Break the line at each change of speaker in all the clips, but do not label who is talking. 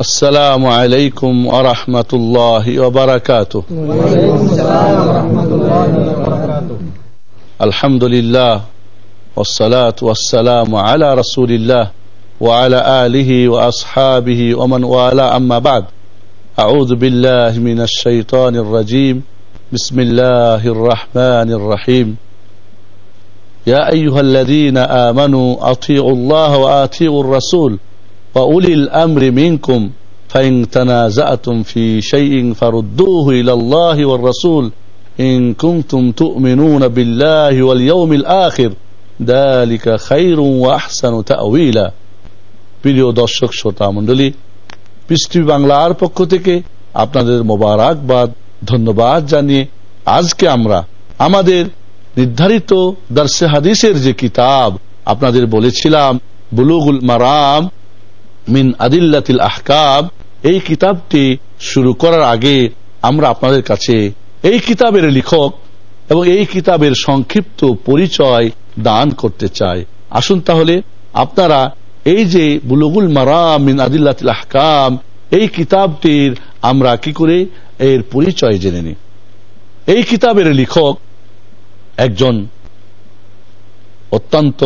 السلام عليكم ورحمة الله وبركاته.
وعليكم السلام ورحمة الله وبركاته
الحمد لله والصلاة والسلام على رسول الله وعلى آله وأصحابه ومن والاه. أما بعد أعوذ بالله من الشيطان الرجيم. بسم الله الرحمن الرحيم. يا أيها الذين آمنوا أطيعوا الله وآتيعوا الرسول. وأولي الأمر منكم فإن تنازعتم في شيء فردوه إلى الله والرسول إن كنتم تؤمنون بالله واليوم الآخر ذلك خير وأحسن تأويلا প্রিয় দর্শক শ্রোতা মণ্ডলী পৃষ্টি বাংলার পক্ষ থেকে আপনাদের মোবারকবাদ ধন্যবাদ জানিয়ে আজকে আমরা আমাদের নির্ধারিত দর্শে হাদিসের যে কিতাব আপনাদের বলেছিলাম বুলুগুল মারাম মিন আদিল্লাতিল আহকাব এই কিতাবটি শুরু করার আগে আমরা আপনাদের কাছে এই কিতাবের লেখক এবং এই কিতাবের সংক্ষিপ্ত পরিচয় দান করতে চাই। আসুন তাহলে আপনারা এই যে বুলুগুল মারাম মিন আদিল্লাতিল আহকাম, এই কিতাবটির আমরা কি করে এর পরিচয় জেনে নিই। এই কিতাবের লেখক একজন অত্যন্ত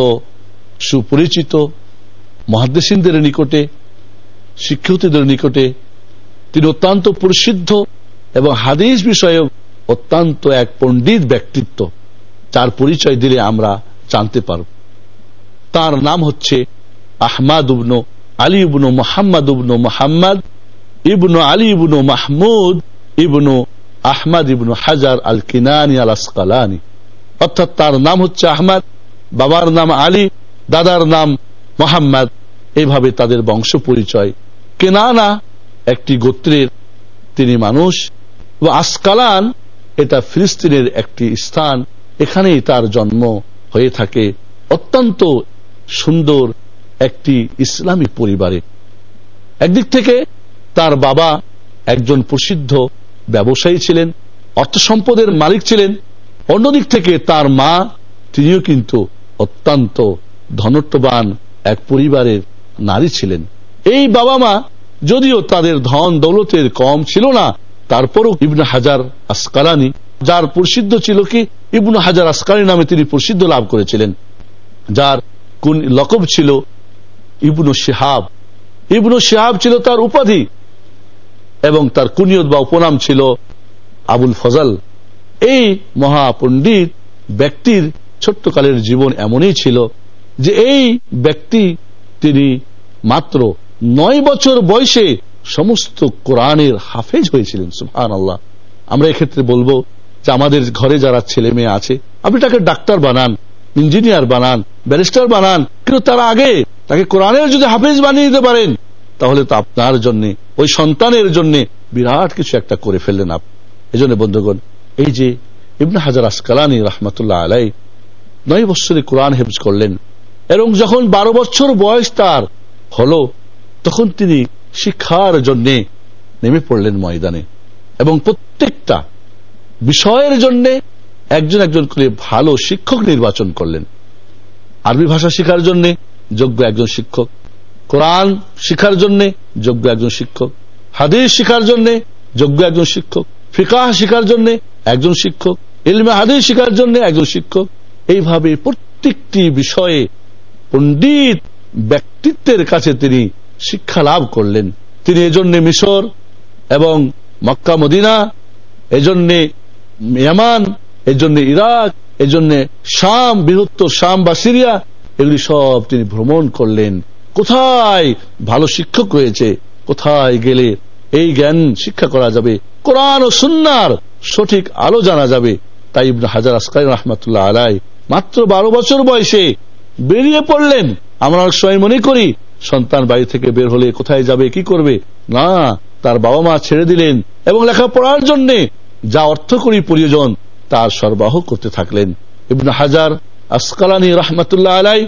সুপরিচিত মহাদেশিনদের নিকটে শিক্ষকদের নিকটে। তিনি অত্যন্ত প্রসিদ্ধ এবং হাদিস বিষয়ে অত্যন্ত এক পণ্ডিত ব্যক্তিত্ব। তার পরিচয় দিলে আমরা জানতে পারব। তার নাম হচ্ছে আহমাদ উবনু আলী ইবনু মোহাম্মদ উবনু মোহাম্মদ ইবনু আলী ইবনু মাহমুদ ইবনু আহমদ ইবনু হাজার আল কিনানি আল আসকালানি অর্থাৎ তার নাম হচ্ছে আহমদ, বাবার নাম আলী, দাদার নাম মোহাম্মদ। এইভাবে তাদের বংশ পরিচয় কেনানা একটি গোত্রের, তিনি মানুষ ও আসকালান, এটা ফিলিস্তিনের একটি স্থান, এখানেই তার জন্ম হয়ে থাকে। অত্যন্ত সুন্দর একটি ইসলামী পরিবারে। একদিক থেকে তার বাবা একজন প্রসিদ্ধ ব্যবসায়ী ছিলেন অর্থ সম্পদের মালিক ছিলেন। অন্যদিক থেকে তার মা, তিনিও কিন্তু অত্যন্ত ধনত্ববান এক পরিবারের নারী ছিলেন। এই বাবা মা যদিও তাদের ধন দৌলতের কম ছিল না, তারপরও ইবন হাজার আসকালানি, যার প্রসিদ্ধ ছিল কি, ইবন হাজার আসকালি নামে তিনি প্রসিদ্ধ লাভ করেছিলেন, যার কোন লকব ছিল ইবনু শিহাব। ইবনু শিহাব ছিল তার উপাধি এবং তার কুনিয়ত বা উপনাম ছিল আবুল ফজল। এই মহাপণ্ডিত ব্যক্তির ছোট্টকালের জীবন এমনই ছিল যে এই ব্যক্তি তিনি মাত্র নয় বছর বয়সে সমস্ত কোরআনের হাফেজ হয়েছিলেন সুহান আল্লাহ আমরা এক্ষেত্রে বলব যে আমাদের ঘরে যারা ছেলে মেয়ে আছে, আপনি তাকে ডাক্তার বানান, ইঞ্জিনিয়ার বানান, ব্যারিস্টার বানান, কিন্তু তার আগে তাকে কোরআনের যদি হাফেজ বানিয়ে দিতে পারেন, তাহলে তো আপনার জন্য, ওই সন্তানের জন্য বিরাট কিছু একটা করে ফেললেন আপনি এই জন্য বন্ধুগণ, এই যে ইবনে হাজার আসকালানি রহমতুল্লাহ আলাই নয় বছরে কোরআন হেফজ করলেন। এবং যখন বারো বছর বয়স তার হলো তখন তিনি শিক্ষার জন্য নেমে পড়লেন ময়দানে এবং প্রত্যেকটা বিষয়ের জন্য একজন একজন করে ভালো শিক্ষক নির্বাচন করলেন। আরবি ভাষা শেখার জন্য যোগ্য একজন শিক্ষক, কোরআন শিখার জন্য যোগ্য একজন শিক্ষক, হাদিস শিখার জন্য যোগ্য একজন শিক্ষক, ফিকাহ শিখার জন্য একজন শিক্ষক, ইলমে হাদিস শিখার জন্য একজন শিক্ষক। এইভাবে প্রত্যেকটি বিষয়ে পণ্ডিত ব্যক্তিত্বের কাছে তিনি শিক্ষা লাভ করলেন। তিনি এজন্য মিশর এবং মক্কা, মদিনা, এজন্য ইয়ামান, এজন্য ইরাক, এজন্য শাম বৃহত্তর শাম বা সিরিয়া, এগুলি সব তিনি ভ্রমণ করলেন। কোথায় ভালো শিক্ষক রয়েছে, কোথায় গেলে এই জ্ঞান শিক্ষা করা যাবে? কোরআন ও সুন্নার সঠিক আলো জানা যাবে। তাই ইবনে হাজার আসকাই রহমতুল্লাহ আলাই মাত্র বারো বছর বয়সে বেরিয়ে পড়লেন। আমরা অনেক সময় মনে করি সন্তান বাড়ি থেকে বের হলে কোথায় যাবে, কি করবে? না, তার বাবা মা ছেড়ে দিলেন এবং লেখাপড়ার জন্য যা অর্থ করি প্রয়োজন, তার সরবরাহ করতে থাকলেন। ইবনে হাজার আসকালানি রহমতুল্লাহ আলাই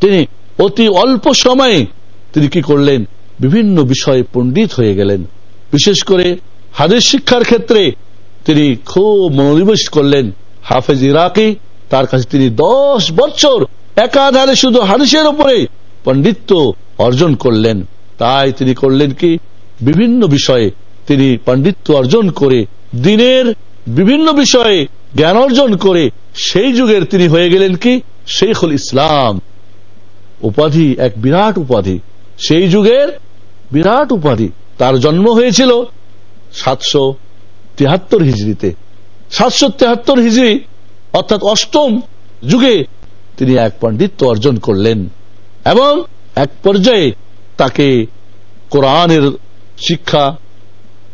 তিনি অতি অল্প সময়ে তিনি কি করলেন? বিভিন্ন বিষয়ে পণ্ডিত হয়ে গেলেন। বিশেষ করে হাদিস শিক্ষার ক্ষেত্রে তিনি খুব মনোনিবেশ করলেন। হাফেজ ইরাকি, তার কাছে তিনি দশ বছর একাধারে শুধু হাদিসের উপরে পণ্ডিত্য অর্জন করলেন। তাই তিনি করলেন কি? বিভিন্ন বিষয়ে তিনি পাণ্ডিত্য অর্জন করে, দিনের বিভিন্ন বিষয়ে জ্ঞান অর্জন করে, সেই যুগের তিনি হয়ে গেলেন কি? শেখুল ইসলাম। উপাধি, এক বিরাট উপাধি। সেই যুগের বিরাট উপাধি। তার জন্ম হয়েছিল সাতশো তিয়াত্তর হিজড়িতে। সাতশো তেহাত্তর হিজড়ি অর্থাৎ অষ্টম যুগে তিনি এক পাণ্ডিত্য অর্জন করলেন। এবং এক পর্যায়ে তাকে কোরআনের শিক্ষা,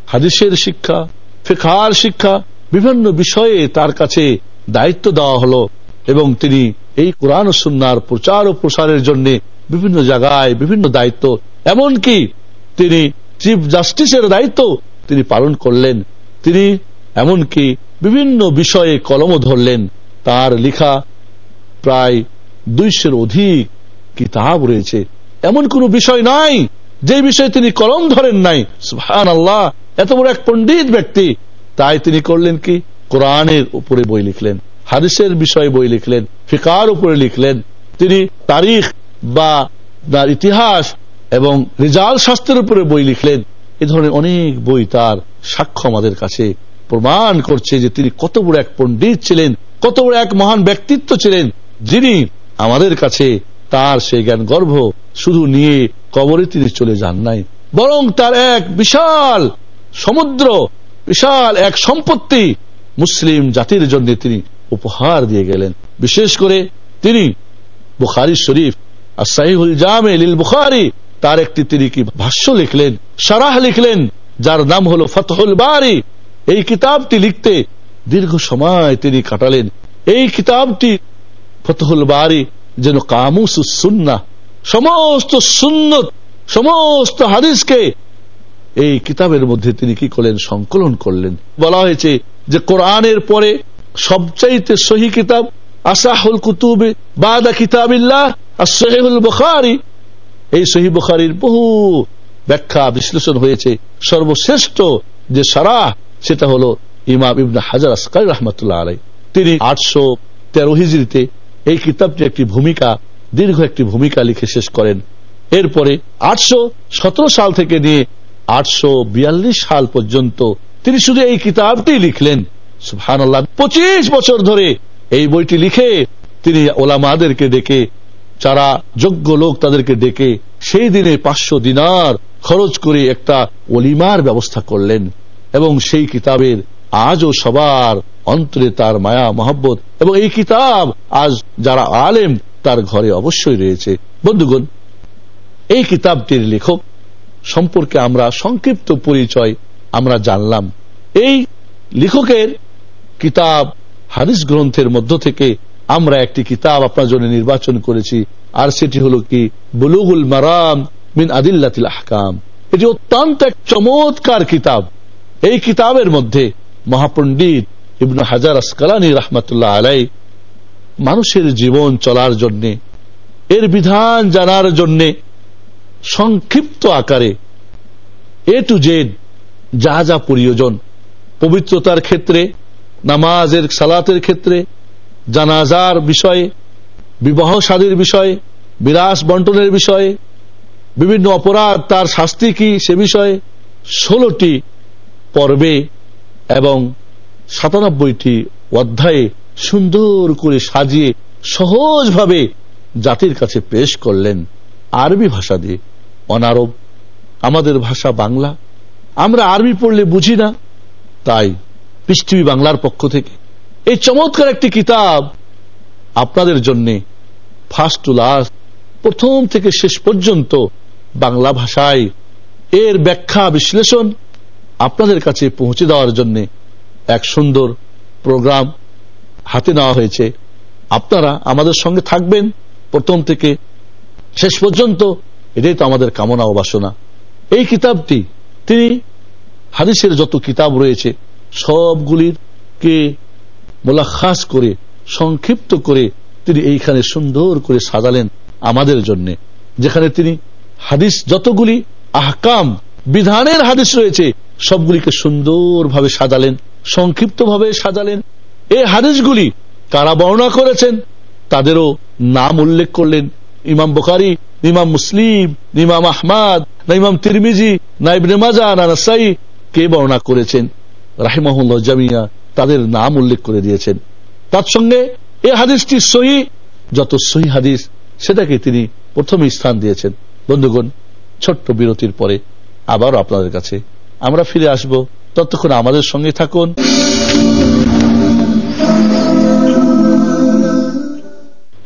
হাদিসের শিক্ষা ফেখার শিক্ষা, বিভিন্ন বিষয়ে তার কাছে দায়িত্ব দেওয়া হলো এবং তিনি এই কোরআন সুন্নার প্রচার ও প্রসারের জন্য বিভিন্ন জায়গায় বিভিন্ন দায়িত্ব, এমনকি তিনি চিফ জাস্টিসের দায়িত্ব তিনি পালন করলেন। তিনি এমনকি বিভিন্ন বিষয়ে কলমও ধরলেন। তার লেখা প্রায় দুইশের অধিক কিতাব রয়েছে। এমন কোন বিষয় নাই, যে বিষয়ে তিনি কলম ধরেন নাই। সুহান আল্লাহ এত বড় এক পণ্ডিত ব্যক্তি। তাই তিনি করলেন কি? কোরআনের উপরে বই লিখলেন, হাদিসের বিষয়ে বই লিখলেন, ফিকার উপরে লিখলেন। তিনি তারিখ বা তার ইতিহাস এবং রিজাল শাস্ত্রের উপরে বই লিখলেন। এ ধরনের অনেক বই তার সাক্ষ্য আমাদের কাছে প্রমাণ করছে যে তিনি কত বড় এক পণ্ডিত ছিলেন, কত বড় এক মহান ব্যক্তিত্ব ছিলেন, যিনি আমাদের কাছে তার সেই জ্ঞান গর্ভ শুধু নিয়ে কবরে তিনি চলে যান নাই। বরং তার এক বিশাল সমুদ্র, বিশাল এক সম্পত্তি মুসলিম জাতির জন্য তিনি উপহার দিয়ে গেলেন। বিশেষ করে তিনি বুখারি শরীফ আর সাহিহুল জামে লিল বুখারি, তার একটি তিনি কি ভাষ্য লিখলেন, সারাহ লিখলেন, যার নাম হলো ফতহুল বারি। এই কিতাবটি লিখতে দীর্ঘ সময় তিনি কাটালেন। এই কিতাবটি ফতহুল বারি যেন কামুস সুন্না সমস্ত সুন্নত, সমস্ত হাদিসকে এই কিতাবের মধ্যে তিনি কি করলেন? সংকলন করলেন। বলা হয়েছে যে কোরআনের পরে সবচাইতে সহি কিতাব আসাহুল কুতুবে বাদা কিতাবিল্লাহ, আর সহিহুল বুখারি। এই সহি বুখারির বহু ব্যাখ্যা বিশ্লেষণ হয়েছে। সর্বশ্রেষ্ঠ যে সারাহ, সেটা হলো ইমাম ইবনা হাজার আসকার রহমতুল্লাহ আলাই তিনি আটশো তেরো হিজড়িতে এই কিতাবটি একটি ভূমিকা, দীর্ঘ একটি ভূমিকা লিখে শেষ করেন। এরপরে আটশো সাল থেকে নিয়ে আটশো সাল পর্যন্ত তিনি শুধু এই কিতাবটি লিখলেন। সুহান পঁচিশ বছর ধরে এই বইটি লিখে তিনি ওলামাদেরকে ডেকে, যারা যোগ্য লোক তাদেরকে ডেকে সেই দিনে পাঁচশো দিনার খরচ করে একটা অলিমার ব্যবস্থা করলেন এবং সেই কিতাবের আজও সবার অন্তরে তার মায়া, মহব্বত এবং এই কিতাব আজ যারা আলেম, তার ঘরে অবশ্যই রয়েছে। বন্ধুগণ, এই কিতাবটির লেখক সম্পর্কে আমরা সংক্ষিপ্ত পরিচয় আমরা জানলাম। এই লেখকের কিতাব হাদিস গ্রন্থের মধ্য থেকে আমরা একটি কিতাব আপনার জন্য নির্বাচন করেছি, আর সেটি হলো কি? বুলুগুল মারাম মিন আদিল্লাতিল আহকাম। এটি অত্যন্ত এক চমৎকার কিতাব। এই কিতাবের মধ্যে মহাপণ্ডিত ইবন হাজার আসকালানি রহমতুল্লাহ আলাই মানুষের জীবন চলার জন্যে, এর বিধান জানার জন্যে সংক্ষিপ্ত আকারে এ টু জেড যা যা প্রয়োজন, পবিত্রতার ক্ষেত্রে, নামাজের, সালাতের ক্ষেত্রে, জানাজার বিষয়ে, বিবাহ সাদীর বিষয়ে বিরাস বন্টনের বিষয়ে, বিভিন্ন অপরাধ, তার শাস্তি কি সে বিষয়ে ষোলোটি পর্বে এবং সাতানব্বইটি অধ্যায়ে সুন্দর করে সাজিয়ে সহজভাবে জাতির কাছে পেশ করলেন আরবি ভাষা দিয়ে। অনারব, আমাদের ভাষা বাংলা। আমরা আরবি পড়লে বুঝি না। তাই পৃথিবী বাংলার পক্ষ থেকে এই চমৎকার একটি কিতাব আপনাদের জন্য ফার্স্ট টু লাস্ট, প্রথম থেকে শেষ পর্যন্ত বাংলা ভাষায় এর ব্যাখ্যা বিশ্লেষণ আপনাদের কাছে পৌঁছে দেওয়ার জন্য এক সুন্দর প্রোগ্রাম হাতে নেওয়া হয়েছে। আপনারা আমাদের সঙ্গে থাকবেন। প্রথম থেকে শেষ পর্যন্ত এটাই তো আমাদের কামনা ও বাসনা। এই কিতাবটি, তিনি হাদিসের যত কিতাব রয়েছে, সবগুলির কে মোলাখাস করে, সংক্ষিপ্ত করে তিনি এইখানে সুন্দর করে সাজালেন আমাদের জন্য। যেখানে তিনি হাদিস যতগুলি আহকাম, বিধানের হাদিস রয়েছে সবগুলিকে সুন্দরভাবে সাজালেন, সংক্ষিপ্তভাবে সাজালেন। এই হাদিসগুলি কারা বর্ণনা করেছেন, তাদেরও নাম উল্লেখ করলেন ইমাম বুখারি ইমাম মুসলিম ইমাম আহমাদ, না ইমাম তিরমিজি, না ইবনে মাজা না নাসাই। কে বর্ণনা করেছেন? রাহিমাহুল্লাহ জামিয়া তাদের নাম উল্লেখ করে দিয়েছেন। তার সঙ্গে এ হাদিসটি সহি, যত সহি হাদিস সেটাকে তিনি প্রথমে স্থান দিয়েছেন। বন্ধুগণ, ছোট্ট বিরতির পরে আবারও আপনাদের কাছে আমরা ফিরে আসব। ততক্ষণ আমাদের সঙ্গে থাকুন।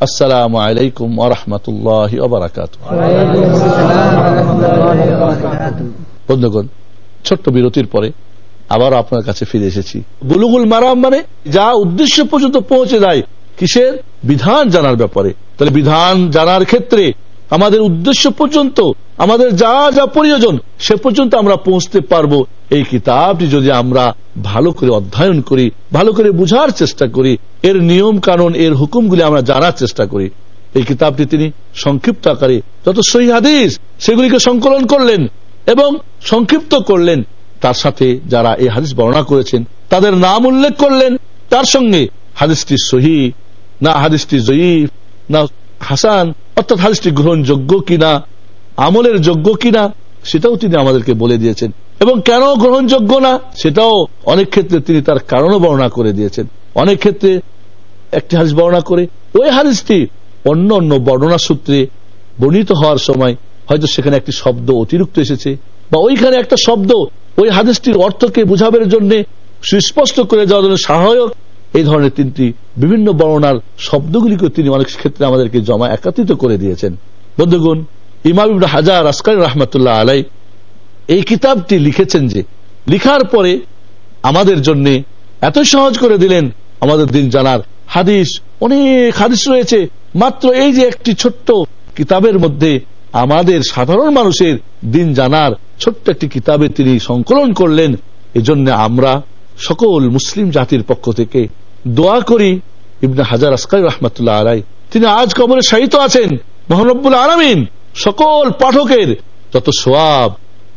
আসসালামু আলাইকুম
আহমতুল্লাহ
বন্ধুগণ, ছোট্ট বিরতির পরে আবার আপনার কাছে ফিরে এসেছি। বুলুগুল মারাম মানে যা উদ্দেশ্য পর্যন্ত পৌঁছে যায় কিসের? বিধান জানার ব্যাপারে। তাহলে বিধান জানার ক্ষেত্রে আমাদের উদ্দেশ্য পর্যন্ত, আমাদের যা যা প্রয়োজন, সে পর্যন্ত আমরা পৌঁছতে পারব। এই কিতাবটি যদি আমরা ভালো করে অধ্যয়ন করি, ভালো করে বুঝার চেষ্টা করি, এর নিয়ম কানুন, এর হুকুমগুলি আমরা জানার চেষ্টা করি। এই কিতাবটি তিনি সংক্ষিপ্ত আকারে, যত সহি হাদিস, সেগুলিকে সংকলন করলেন এবং সংক্ষিপ্ত করলেন। তার সাথে যারা এই হাদিস বর্ণনা করেছেন, তাদের নাম উল্লেখ করলেন। তার সঙ্গে হাদিসটি সহি, না হাদিসটি জয়ীফ, না হাসান, অর্থাৎ হাদিসটি গ্রহণযোগ্য কিনা, আমলের যোগ্য কিনা, সেটাও তিনি আমাদেরকে বলে দিয়েছেন। এবং কেন গ্রহণযোগ্য না, সেটাও অনেক ক্ষেত্রে তিনি তার কারণও বর্ণনা করে দিয়েছেন। অনেক ক্ষেত্রে একটি হাদিস বর্ণনা করে, ওই হাদিসটি অন্য অন্য বর্ণনা সূত্রে বর্ণিত হওয়ার সময় হয়তো সেখানে একটি শব্দ অতিরিক্ত এসেছে, বা ওইখানে একটা শব্দ ওই হাদিসটির অর্থকে বুঝাবের জন্য সুস্পষ্ট করে যাওয়ার জন্য সহায়ক এই ধরনের তিনটি বিভিন্ন বর্ণনার শব্দগুলিকে তিনি অনেক ক্ষেত্রে আমাদেরকে জমা একাত্রিত করে দিয়েছেন। বন্ধুগণ, ইমাম হাজার আসকার রহমতুল্লাহ আলাই এই কিতাবটি লিখেছেন যে, লিখার পরে আমাদের জন্য এত সহজ করে দিলেন আমাদের দিন জানার হাদিস। অনেক হাদিস রয়েছে, মাত্র এই যে একটি ছোট্ট কিতাবের মধ্যে আমাদের সাধারণ মানুষের দিন জানার ছোট্ট একটি কিতাবে তিনি সংকলন করলেন। এজন্য আমরা সকল মুসলিম জাতির পক্ষ থেকে দোয়া করি ইবনে হাজার আসকাই রহমতুল্লাহ আলাই তিনি আজ কবরে শায়িত আছেন। মহানব্বুল আলমিন সকল পাঠকের যত সোয়াব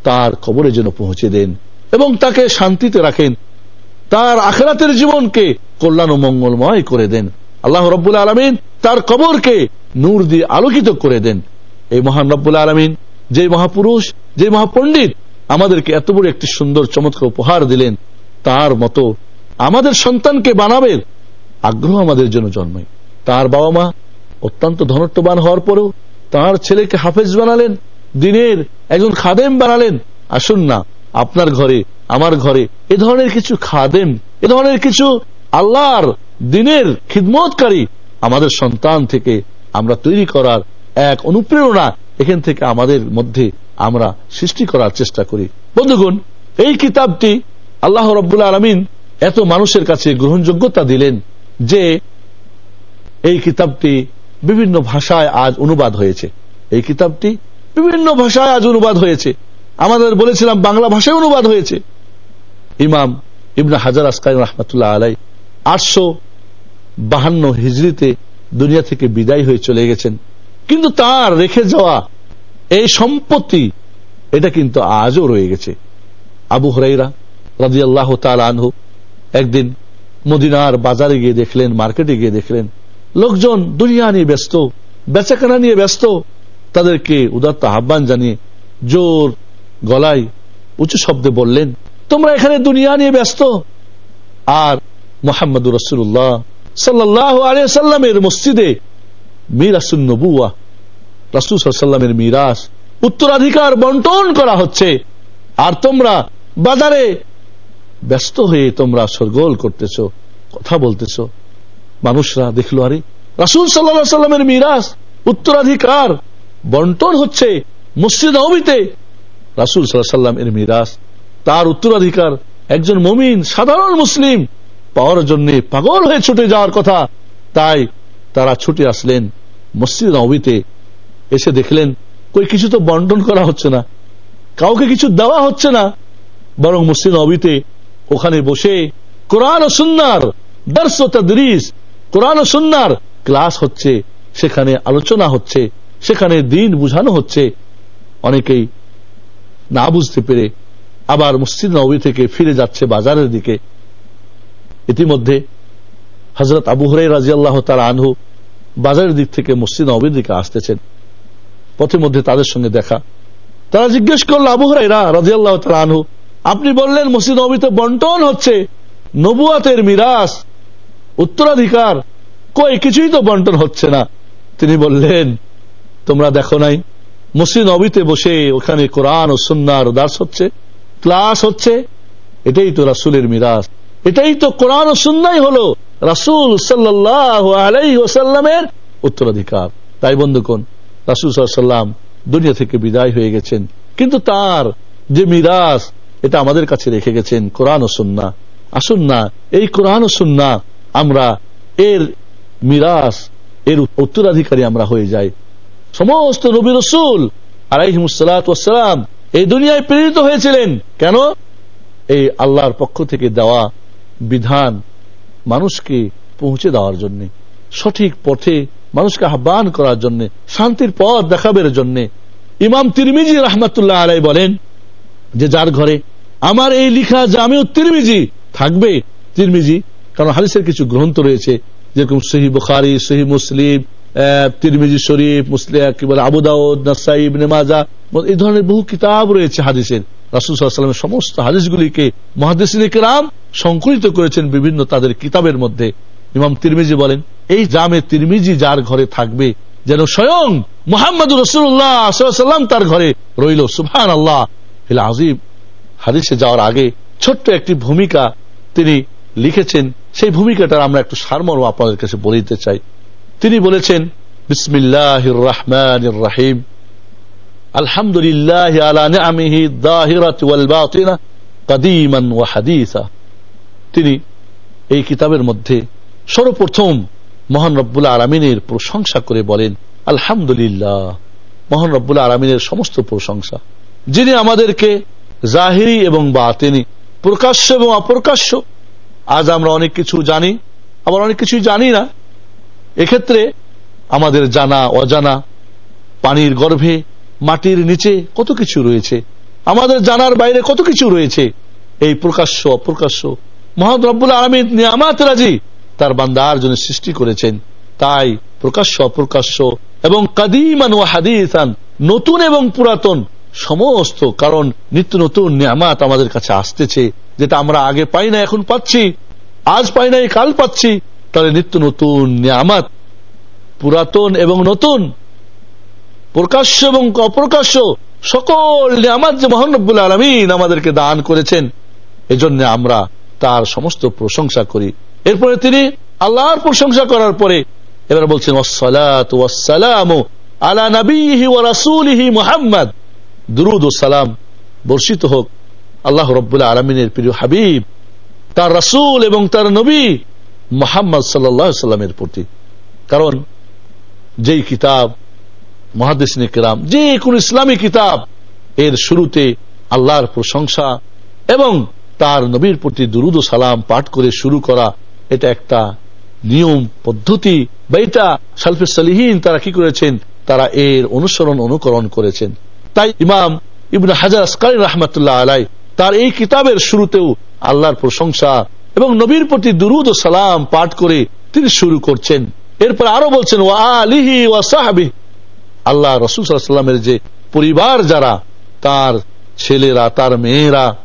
তার কবরে যেন পৌঁছে দেন এবং তাকে শান্তিতে রাখেন। তার আখেরাতের জীবনকে কল্যাণ ও মঙ্গলময় করে দেন। আল্লাহ রব্বুল আলমিন তার কবরকে নূর দিয়ে আলোকিত করে দেন। এই মহান রব্বুল আলমিন যে মহাপুরুষ, যে মহাপণ্ডিত আমাদেরকে এত বড় একটি সুন্দর, চমৎকার উপহার দিলেন, তার মতো আমাদের সন্তানকে বানাবে? আগ্রহ আমাদের জন্য জন্মায়। তার বাবা মা অত্যন্ত ধনত্ববান হওয়ার পরেও তার ছেলেকে হাফেজ বানালেন, দিনের একজন খাদেম বানালেন। আসুন না, আপনার ঘরে, আমার ঘরে এ ধরনের কিছু খাদেম, এ ধরনের কিছু আল্লাহর দিনের খিদমতকারী আমাদের সন্তান থেকে আমরা তৈরি করার এক অনুপ্রেরণা এখান থেকে আমাদের মধ্যে আমরা সৃষ্টি করার চেষ্টা করি। বন্ধুগণ, এই কিতাবটি আল্লাহ রব্বুল আলমিন এত মানুষের কাছে গ্রহণযোগ্যতা দিলেন যে এই কিতাবটি বিভিন্ন ভাষায় আজ অনুবাদ হয়েছে। এই কিতাবটি বিভিন্ন ভাষায় আজ অনুবাদ হয়েছে। আমাদের বলেছিলাম, বাংলা ভাষায় অনুবাদ হয়েছে। ইমাম ইবনা হাজার আসকাই রহমতুল্লাহ আলাই আটশো বাহান্ন হিজড়িতে দুনিয়া থেকে বিদায় হয়ে চলে গেছেন। কিন্তু তার রেখে যাওয়া এই সম্পত্তি, এটা কিন্তু আজও রয়ে গেছে। আবু হরাইরা রাজি আল্লাহ আনহু একদিন মদিনার বাজারে গিয়ে দেখলেন, মার্কেটে গিয়ে দেখলেন, লোকজন দুনিয়া নিয়ে ব্যস্ত, বেচাকেনা নিয়ে ব্যস্ত, তাদেরকে উদাত্ত আহ্বান জানিয়ে জোর গলায় উঁচু শব্দে বললেন, তোমরা এখানে দুনিয়া নিয়ে ব্যস্ত? আর মোহাম্মদ রসুল্লাহ সাল্লাহ আলিয়া সাল্লামের মসজিদে মিরাসুল নবুয়া রাসুল সাল্লামের মিরাস, উত্তরাধিকার বন্টন করা হচ্ছে। আর তোমরা বাজারে ব্যস্ত হয়ে তোমরা সরগোল করতেছ, কথা বলতেছ। মানুষরা দেখল, আরে, রাসুল সাল্লা সাল্লামের মিরাস উত্তরাধিকার বন্টন হচ্ছে মসজিদ নবীতে রাসুল সাল্লাহ সাল্লাম এর মিরাস তার উত্তরাধিকার একজন মমিন, সাধারণ মুসলিম, পাওয়ার জন্য পাগল হয়ে ছুটে যাওয়ার কথা। তাই তারা ছুটে আসলেন মসজিদ নবীতে এসে দেখলেন, কই, কিছু তো বন্টন করা হচ্ছে না, কাউকে কিছু দেওয়া হচ্ছে না। বরং মসজিদ নবীতে ওখানে বসে কোরআন সুন্নার দর্শ তদরিস, কোরআন সুন্নার ক্লাস হচ্ছে, সেখানে আলোচনা হচ্ছে, সেখানে দিন বুঝানো হচ্ছে। অনেকেই না বুঝতে পেরে আবার মসজিদ নবী থেকে ফিরে যাচ্ছে বাজারের দিকে। ইতিমধ্যে হজরত আবু হরাই রাজি আল্লাহ তার আনহু বাজারের দিক থেকে মসজিদ নবীর দিকে আসতেছেন। পথে মধ্যে তাদের সঙ্গে দেখা। তারা জিজ্ঞেস করল, আবু হরাইরা রাজিয়াল্লাহ আনহু আপনি বললেন মসজিদ নবীতে বন্টন হচ্ছে। নবুয়াতের মিরাস উত্তরাধিকার, কই কিছুই তো বন্টন হচ্ছে না। তিনি বললেন, তোমরা দেখো নাই, মসজিদ নবীতে বসে ওখানে কোরআন ও সুন্নার দাস হচ্ছে, ক্লাস হচ্ছে, এটাই তো রাসুলের মিরাস এটাই তো কোরআন ও সুন্নাই হলো রাসুল সাল্লাহ আলাই ওসাল্লামের উত্তরাধিকার। তাই বন্ধুগণ, রাসুল সাল্লাম দুনিয়া থেকে বিদায় হয়ে গেছেন। কিন্তু তার যে মিরাস এটা আমাদের কাছে রেখে গেছেন কোরআন ও সুন্না আসুন না, এই কোরআন ও সুন্না আমরা, এর মিরাস, এর উত্তরাধিকারী আমরা হয়ে যাই। সমস্ত নবী রসুল আলাইহিমসালাম এই দুনিয়ায় প্রেরিত হয়েছিলেন। কেন? এই আল্লাহর পক্ষ থেকে দেওয়া বিধান মানুষকে পৌঁছে দেওয়ার জন্য, সঠিক পথে মানুষকে আহ্বান করার জন্য, শান্তির পথ দেখাবের জন্য। ইমাম তিরমিজি রহমতুল্লাহ আলাই বলেন যে যার ঘরে আমার এই লিখা জামিউ তিরমিজি থাকবে তিরমিজি, কারণ হাদিসের কিছু গ্রন্থ রয়েছে, যেরকম সহি বুখারি সহি মুসলিম তিরমিজি শরীফ, মুসলিম কি বলে আবুদাউদ নাসাইব নেমাজা এই ধরনের বহু কিতাব রয়েছে হাদিসের। রাসুলের সমস্ত হাদিসগুলিকে মহাদিসিন রাম সংকলিত করেছেন বিভিন্ন তাদের কিতাবের মধ্যে। ইমাম তিরমিজি বলেন, এই জামে তিরমিজি যার ঘরে থাকবে, যেন স্বয়ং মোহাম্মদ রসুল্লাহাম তার ঘরে রইল। সুফান আল্লাহ আজিব হাদিসে যাওয়ার আগে ছোট্ট একটি ভূমিকা তিনি লিখেছেন। সেই ভূমিকাটার আমরা একটু সারমর্ম আপনাদের কাছে বলে দিতে চাই। তিনি বলেছেন বিসমিল্লাহ রহমান রাহিম আলহামদুলিল্লাহ আলা নিআমিহি দাহিরাত কাদিমান ওয়া হাদিসা। তিনি এই কিতাবের মধ্যে সর্বপ্রথম মহান রব্বুল আলমিনের প্রশংসা করে বলেন, আলহামদুলিল্লাহ, মহান রব্বুল আলমিনের সমস্ত প্রশংসা। যিনি আমাদেরকে জাহিরি এবং বাতেনি, প্রকাশ্য এবং অপ্রকাশ্য। আজ আমরা অনেক কিছু জানি, আবার অনেক কিছু জানি না। এক্ষেত্রে আমাদের জানা, অজানা, পানির গর্ভে, মাটির নিচে কত কিছু রয়েছে, আমাদের জানার বাইরে কত কিছু রয়েছে, এই প্রকাশ্য, অপ্রকাশ্য। মহাদ রব্বুল নিয়ামাত রাজি তার বান্দার জন্য সৃষ্টি করেছেন। তাই প্রকাশ্য, অপ্রকাশ্য এবং কাদিমান ও হাদিসান, নতুন এবং পুরাতন সমস্ত, কারণ নিত্য নতুন নিয়ামাত আমাদের কাছে আসতেছে, যেটা আমরা আগে পাই না, এখন পাচ্ছি। আজ পাই নাই কাল পাচ্ছি। তাহলে নিত্য নতুন নিয়ামাত, পুরাতন এবং নতুন, প্রকাশ্য এবং অপ্রকাশ্য, সকল নিয়ামাত যে মহানব্বুল আলমিন আমাদেরকে দান করেছেন, এজন্য আমরা তার সমস্ত প্রশংসা করি। এরপরে তিনি আল্লাহর প্রশংসা করার পরে এবার বলছেন আলা নবীহি ও রাসুলিহি মোহাম্মদ। দুরুদ ও সালাম বর্ষিত হোক। আল্লাহ রব্বুল্লাহ আলমিনের প্রিয় হাবিব, তার রাসুল এবং তার নবী মোহাম্মদ সাল্লামের প্রতি। কারণ যেই কিতাব মহাদিসিন কিরাম যে কোন ইসলামী কিতাব, এর শুরুতে আল্লাহর প্রশংসা এবং তার নবীর প্রতি দুরুদ সালাম পাঠ করে শুরু করা, এটা একটা নিয়ম, পদ্ধতি। বা এটা সালফে সালিহীন তারা কি করেছেন? তারা এর অনুসরণ, অনুকরণ করেছেন। তাই ইমাম ইবনে হাজার আসকারি রহমতুল্লাহ আলাই তার এই কিতাবের শুরুতেও আল্লাহর প্রশংসা এবং নবীর প্রতি দুরুদ ও সালাম পাঠ করে তিনি শুরু করছেন। এরপর আরও বলছেন আলিহি ও সাহাবি আল্লাহ রসুল সাল্লামের যে পরিবার যারা, তার ছেলেরা, তার মেয়েরা,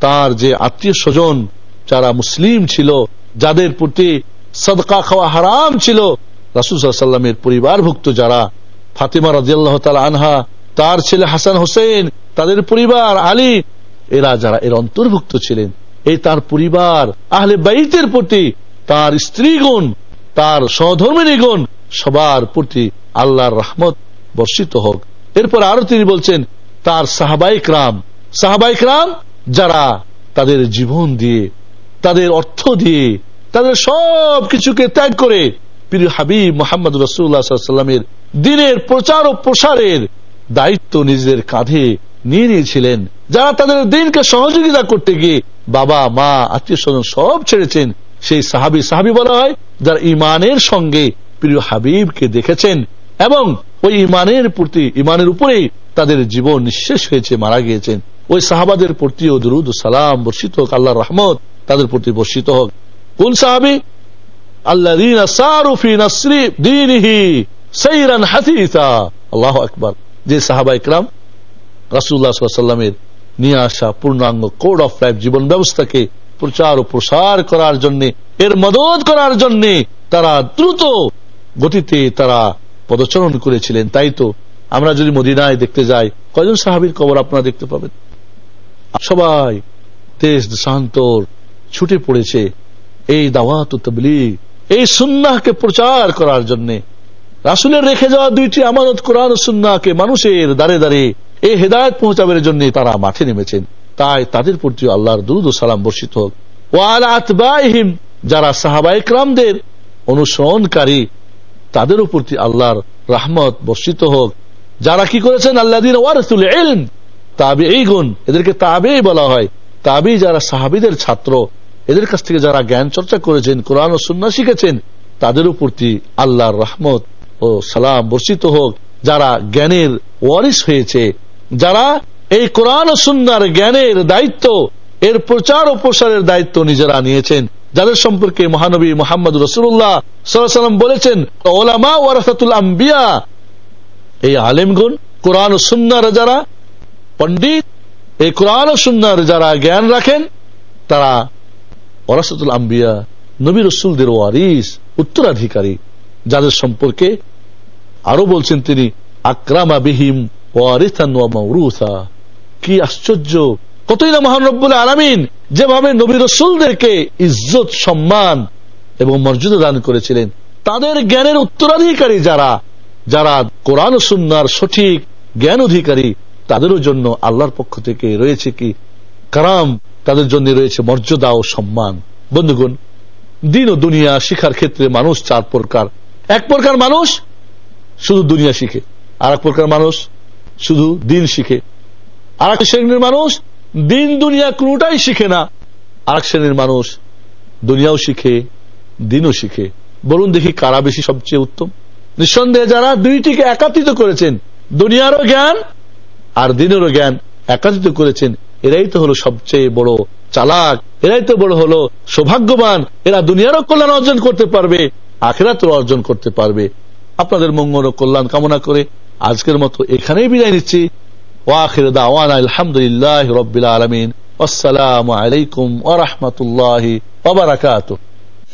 তার যে আত্মীয় স্বজন যারা মুসলিম ছিল, যাদের প্রতি সদকা খাওয়া হারাম ছিল, রাসুল সাল্লামের পরিবারভুক্ত যারা, ফাতিমা রাজিয়াল্লাহ তাল আনহা তার ছেলে হাসান হোসেন, তাদের পরিবার, আলী, এরা যারা এর অন্তর্ভুক্ত ছিলেন, এই তার পরিবার, আহলে বাইতের প্রতি তার স্ত্রীগণ, তার সহধর্মিনীগণ সবার প্রতি আল্লাহর রহমত বর্ষিত হোক। এরপর আরও তিনি বলছেন, তার সাহাবাইক রাম সাহাবাইক রাম যারা তাদের জীবন দিয়ে, তাদের অর্থ দিয়ে, তাদের সব কিছুকে ত্যাগ করে প্রিয় হাবিব মোহাম্মদ রসুল্লাহামের দিনের প্রচার ও প্রসারের দায়িত্ব নিজেদের কাঁধে নিয়ে নিয়েছিলেন। যারা তাদের দিনকে সহযোগিতা করতে গিয়ে বাবা, মা আত্মীয় স্বজন সব ছেড়েছেন, সেই সাহাবি সাহাবি বলা হয়, যারা ইমানের সঙ্গে প্রিয় হাবিবকে দেখেছেন এবং ওই ইমানের প্রতি ইমানের উপরেই তাদের জীবন নিঃশেষ হয়েছে, মারা গিয়েছেন। ওই সাহাবাদের প্রতিও দরুদ সালাম, বর্ষিত হোক আল্লাহ রহমত তাদের প্রতি বর্ষিত হোক। কোন সাহাবি? আল্লাহ আল্লাহ আকবর। যে সাহাবা ইকরাম রাসুল্লাহ সাল্লামের নিয়ে আসা পূর্ণাঙ্গ কোড অফ লাইফ জীবন ব্যবস্থাকে প্রচার ও প্রসার করার জন্য, এর মদত করার জন্য তারা দ্রুত গতিতে তারা পদচরণ করেছিলেন। তাই তো আমরা যদি মদিনায় দেখতে যাই, কয়জন সাহাবির কবর আপনারা দেখতে পাবেন? সবাই দেশ দেশান্তর ছুটে পড়েছে এই দাওয়াত এই সুন্নাহকে প্রচার করার জন্য। রাসুলের রেখে যাওয়া দুইটি আমানত কোরআন সুন্নাহকে মানুষের দাঁড়ে দাঁড়ে এই হেদায়ত পৌঁছাবের জন্য তারা মাঠে নেমেছেন। তাই তাদের প্রতি আল্লাহর দুরুদ ও সালাম বর্ষিত হোক। ওয়াল আতবাহিম যারা সাহাবাইকরামদের অনুসরণকারী, তাদের প্রতি আল্লাহর রাহমত বর্ষিত হোক। যারা কি করেছেন? আল্লাহ দিন ওয়ারসুল এলম তাবে এই গুণ এদেরকে তাবে বলা হয়। তাবি যারা সাহাবিদের ছাত্র, এদের কাছ থেকে যারা জ্ঞান চর্চা করেছেন, কোরআন ও সুন্না শিখেছেন, তাদের প্রতি আল্লাহর রহমত ও সালাম বর্ষিত হোক, যারা জ্ঞানের ওয়ারিস হয়েছে, যারা এই কোরআন ও সুন্নার জ্ঞানের দায়িত্ব, এর প্রচার ও প্রসারের দায়িত্ব নিজেরা নিয়েছেন। যাদের সম্পর্কে মহানবী মোহাম্মদ রসুল্লাহ সাল্লাম বলেছেন, ওলামা ওয়ারাসাতুল আম্বিয়া, এই আলেমগুন কোরআন ও সুন্নার যারা পণ্ডিত, এই কোরআন ও সুন্নার যারা জ্ঞান রাখেন, তারা ওরাসাতুল আম্বিয়া, নবী রসুলদের ওয়ারিস উত্তরাধিকারী। যাদের সম্পর্কে আরও বলছেন তিনি, আক্রামা বিহিম ওয়ারিসান কি আশ্চর্য! কতই না মহানব্বুল আলামিন যেভাবে নবী রসুলদেরকে ইজ্জত, সম্মান এবং মর্যাদা দান করেছিলেন। তাদের জ্ঞানের উত্তরাধিকারী যারা যারা কোরআন সুন্নার সঠিক জ্ঞান অধিকারী, তাদেরও জন্য আল্লাহর পক্ষ থেকে রয়েছে কি? কারাম তাদের জন্য রয়েছে মর্যাদা ও সম্মান। বন্ধুগণ, দিন ও দুনিয়া শিখার ক্ষেত্রে মানুষ চার প্রকার। এক প্রকার মানুষ শুধু দুনিয়া শিখে আর এক প্রকার মানুষ শুধু দিন শিখে। আর এক শ্রেণির মানুষ দিন দুনিয়া কোনোটাই শিখে না আর এক শ্রেণির মানুষ দুনিয়াও শিখে, দিনও শিখে। বলুন দেখি কারা বেশি সবচেয়ে উত্তম? নিঃসন্দেহে যারা দুইটিকে একাত্রিত করেছেন, দুনিয়ারও জ্ঞান আর দিনেরও জ্ঞান একাত্রিত করেছেন, এরাই তো হলো সবচেয়ে বড় চালাক, এরাই তো বড় হলো সৌভাগ্যবান, এরা দুনিয়ারও কল্যাণ অর্জন করতে পারবে। আখেরাতও অর্জন করতে পারবে। আপনাদের মঙ্গল ও কল্যাণ কামনা করে আজকের মতো এখানেই বিদায় নিচ্ছি। ওয়াখির দাওয়ান আলহামদুলিল্লাহ রবিল আলমিন। আসসালামু আলাইকুম ওরহমতুল্লাহ ওবরাকাতুহ